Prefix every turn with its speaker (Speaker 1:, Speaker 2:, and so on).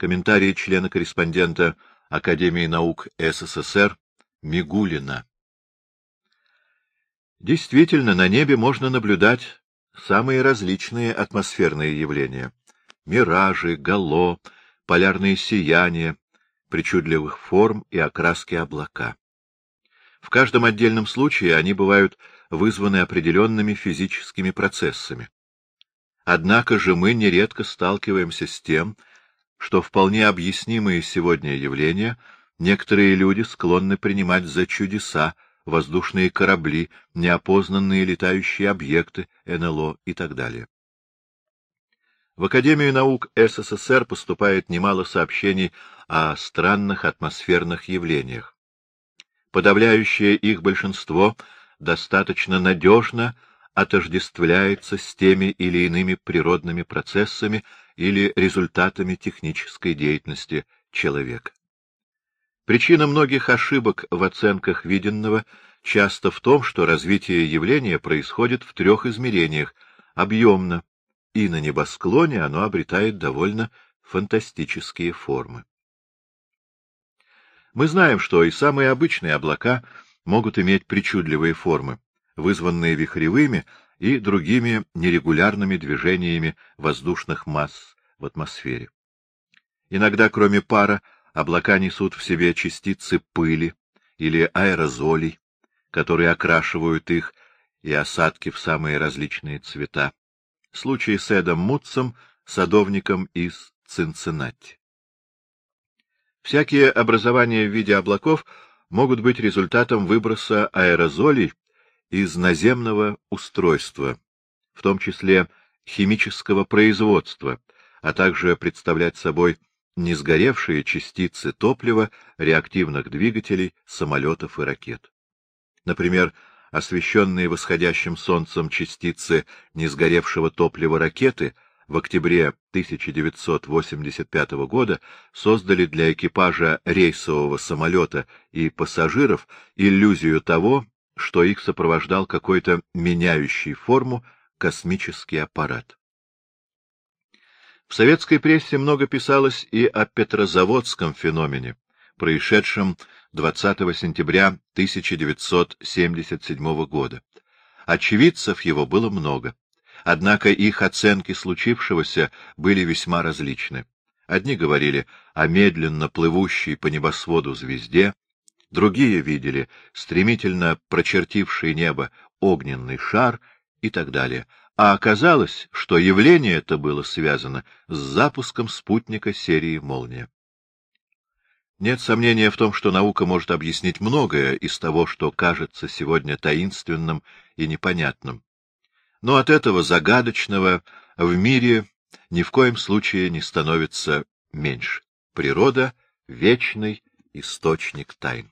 Speaker 1: Комментарии члена-корреспондента Академии наук СССР Мигулина. Действительно, на небе можно наблюдать самые различные атмосферные явления. Миражи, гало, полярные сияния, причудливых форм и окраски облака. В каждом отдельном случае они бывают вызваны определенными физическими процессами. Однако же мы нередко сталкиваемся с тем, что вполне объяснимые сегодня явления некоторые люди склонны принимать за чудеса, воздушные корабли, неопознанные летающие объекты, НЛО и так далее. В Академию наук СССР поступает немало сообщений о странных атмосферных явлениях. Подавляющее их большинство достаточно надежно отождествляется с теми или иными природными процессами или результатами технической деятельности человека. Причина многих ошибок в оценках виденного часто в том, что развитие явления происходит в трех измерениях — объемно, и на небосклоне оно обретает довольно фантастические формы. Мы знаем, что и самые обычные облака могут иметь причудливые формы, вызванные вихревыми и другими нерегулярными движениями воздушных масс в атмосфере. Иногда, кроме пара, облака несут в себе частицы пыли или аэрозолей, которые окрашивают их и осадки в самые различные цвета. Случай с Эдом Мутцем, садовником из Цинциннати. Всякие образования в виде облаков могут быть результатом выброса аэрозолей из наземного устройства, в том числе химического производства, а также представлять собой несгоревшие частицы топлива реактивных двигателей самолетов и ракет. Например, освещенные восходящим солнцем частицы несгоревшего топлива ракеты в октябре 1985 года создали для экипажа рейсового самолета и пассажиров иллюзию того, что их сопровождал какой-то меняющий форму космический аппарат. В советской прессе много писалось и о Петрозаводском феномене, происшедшем 20 сентября 1977 года. Очевидцев его было много, однако их оценки случившегося были весьма различны. Одни говорили о медленно плывущей по небосводу звезде, другие видели стремительно прочертивший небо огненный шар и так далее, а оказалось, что явление это было связано с запуском спутника серии «Молния». Нет сомнения в том, что наука может объяснить многое из того, что кажется сегодня таинственным и непонятным. Но от этого загадочного в мире ни в коем случае не становится меньше. Природа — вечный источник тайн.